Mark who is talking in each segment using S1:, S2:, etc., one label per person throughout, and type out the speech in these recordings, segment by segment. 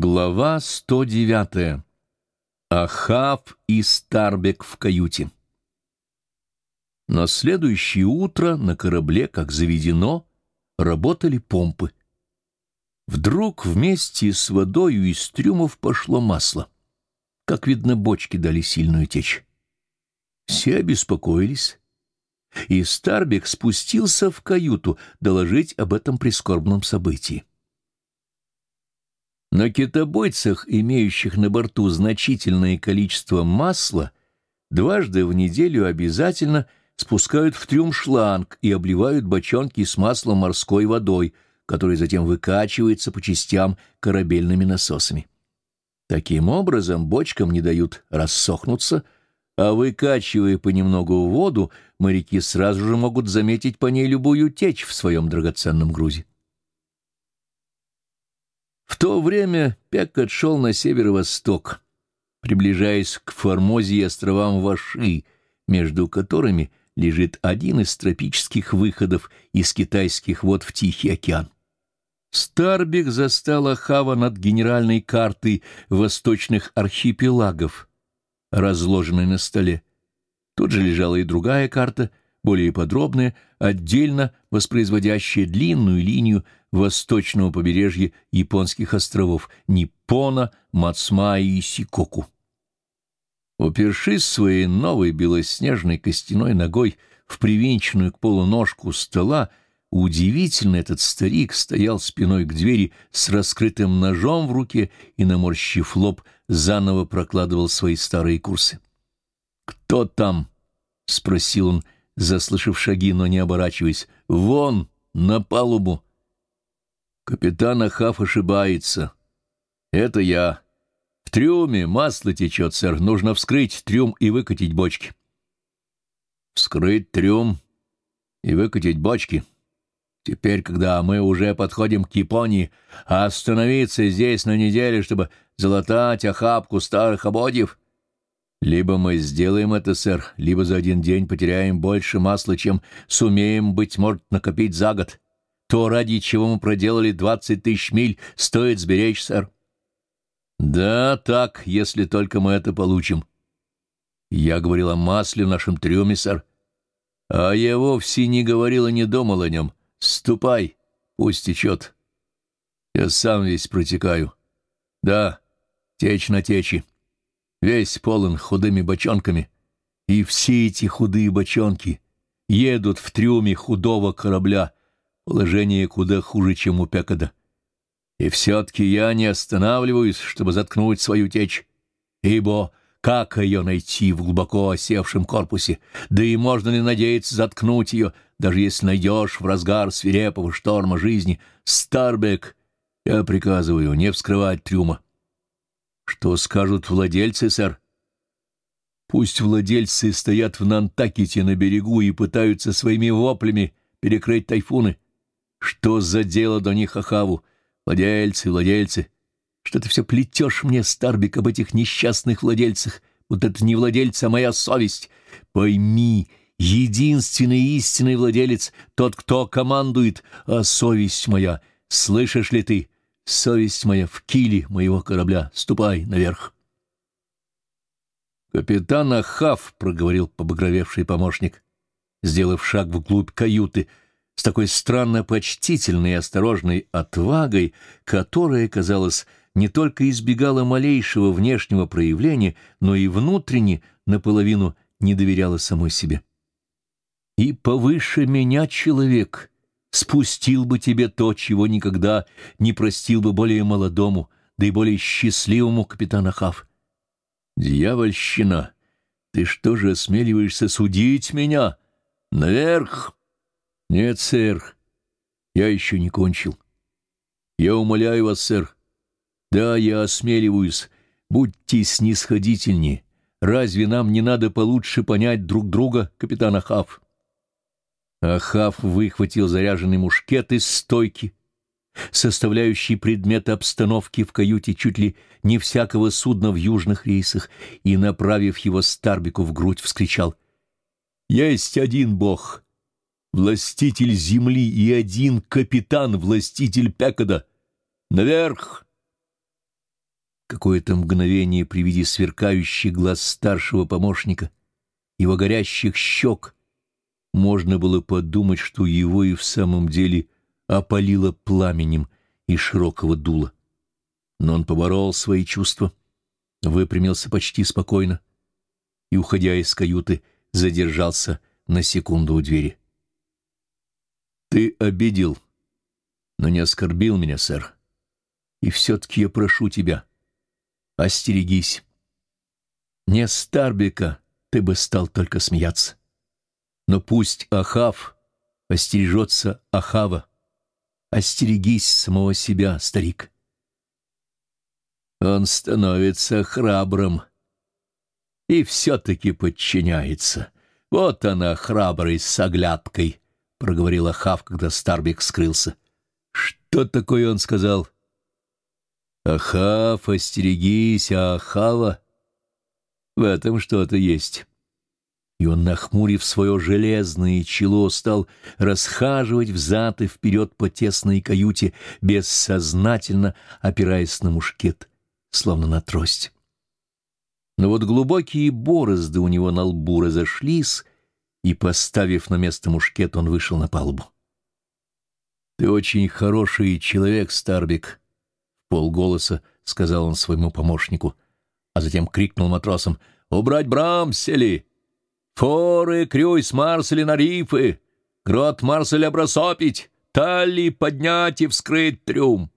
S1: Глава 109. Ахав и Старбек в каюте. На следующее утро на корабле, как заведено, работали помпы. Вдруг вместе с водою из трюмов пошло масло. Как видно, бочки дали сильную течь. Все обеспокоились, и Старбек спустился в каюту доложить об этом прискорбном событии. На китобойцах, имеющих на борту значительное количество масла, дважды в неделю обязательно спускают в трюм шланг и обливают бочонки с маслом морской водой, которая затем выкачивается по частям корабельными насосами. Таким образом, бочкам не дают рассохнуться, а выкачивая понемногу воду, моряки сразу же могут заметить по ней любую течь в своем драгоценном грузе. То время Пеккот шел на северо-восток, приближаясь к Формозе и островам Ваши, между которыми лежит один из тропических выходов из китайских вод в Тихий океан. Старбик застал Ахава над генеральной картой восточных архипелагов, разложенной на столе. Тут же лежала и другая карта — более подробное, отдельно воспроизводящее длинную линию восточного побережья японских островов Ниппона, Мацмаи и Сикоку. Упершись своей новой белоснежной костяной ногой в привинченную к полу ножку стола, удивительно этот старик стоял спиной к двери с раскрытым ножом в руке и, наморщив лоб, заново прокладывал свои старые курсы. «Кто там?» — спросил он, — заслышав шаги, но не оборачиваясь. «Вон, на палубу!» Капитан Ахав ошибается. «Это я. В трюме масло течет, сэр. Нужно вскрыть трюм и выкатить бочки». «Вскрыть трюм и выкатить бочки?» Теперь, когда мы уже подходим к Японии, остановиться здесь на неделе, чтобы залатать охапку старых ободьев, либо мы сделаем это, сэр, либо за один день потеряем больше масла, чем сумеем, быть может, накопить за год. То, ради чего мы проделали двадцать тысяч миль, стоит сберечь, сэр. Да, так, если только мы это получим. Я говорил о масле в нашем трюме, сэр. А я вовсе не говорил и не думал о нем. Ступай, пусть течет. Я сам весь протекаю. Да, течь на течи весь полон худыми бочонками, и все эти худые бочонки едут в трюме худого корабля, положение куда хуже, чем у Пекода. И все-таки я не останавливаюсь, чтобы заткнуть свою течь, ибо как ее найти в глубоко осевшем корпусе, да и можно ли надеяться заткнуть ее, даже если найдешь в разгар свирепого шторма жизни. Старбек, я приказываю не вскрывать трюма. Что скажут владельцы, сэр? Пусть владельцы стоят в Нантакете на берегу и пытаются своими воплями перекрыть тайфуны. Что за дело до них Ахаву? Владельцы, владельцы. Что ты все плетешь мне, Старбик, об этих несчастных владельцах? Вот это не владельцы, а моя совесть. Пойми, единственный истинный владелец — тот, кто командует, а совесть моя, слышишь ли ты, Совесть моя в киле моего корабля. Ступай наверх. Капитан Ахав, — проговорил побагровевший помощник, сделав шаг вглубь каюты, с такой странно почтительной и осторожной отвагой, которая, казалось, не только избегала малейшего внешнего проявления, но и внутренне наполовину не доверяла самой себе. «И повыше меня человек», спустил бы тебе то, чего никогда не простил бы более молодому, да и более счастливому капитана Хав. Дьявольщина! Ты что же осмеливаешься судить меня? Наверх! Нет, сэр, я еще не кончил. Я умоляю вас, сэр. Да, я осмеливаюсь. Будьте снисходительнее. Разве нам не надо получше понять друг друга, капитан Ахав? Ахав выхватил заряженный мушкет из стойки, составляющий предмет обстановки в каюте чуть ли не всякого судна в южных рейсах, и, направив его Старбику в грудь, вскричал «Есть один бог, властитель земли, и один капитан, властитель Пекода. Наверх!» Какое-то мгновение при виде сверкающих глаз старшего помощника, его горящих щек, можно было подумать, что его и в самом деле опалило пламенем из широкого дула. Но он поборол свои чувства, выпрямился почти спокойно и, уходя из каюты, задержался на секунду у двери. «Ты обидел, но не оскорбил меня, сэр. И все-таки я прошу тебя, остерегись. Не Старбика ты бы стал только смеяться. Но пусть Ахав остережется Ахава. Остерегись самого себя, старик. Он становится храбрым и все-таки подчиняется. Вот она, храброй с оглядкой, — проговорил Ахав, когда Старбик скрылся. Что такое он сказал? Ахав, остерегись, Ахава. В этом что-то есть и он, нахмурив свое железное чело, стал расхаживать взад и вперед по тесной каюте, бессознательно опираясь на мушкет, словно на трость. Но вот глубокие борозды у него на лбу разошлись, и, поставив на место мушкет, он вышел на палубу. «Ты очень хороший человек, Старбик», — полголоса сказал он своему помощнику, а затем крикнул матросам «Убрать брамсели!» Форы, крюйс, марсели на рифы, грот марселя бросопить, талли поднять и вскрыть трюм.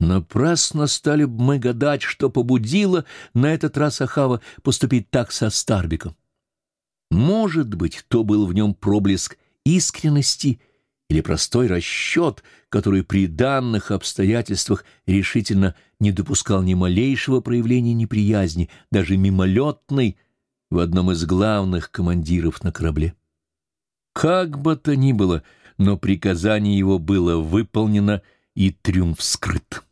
S1: Напрасно стали бы мы гадать, что побудило на этот раз Ахава поступить так со Старбиком. Может быть, то был в нем проблеск искренности или простой расчет, который при данных обстоятельствах решительно не допускал ни малейшего проявления неприязни, даже мимолетной, в одном из главных командиров на корабле. Как бы то ни было, но приказание его было выполнено, и трюмф вскрыт.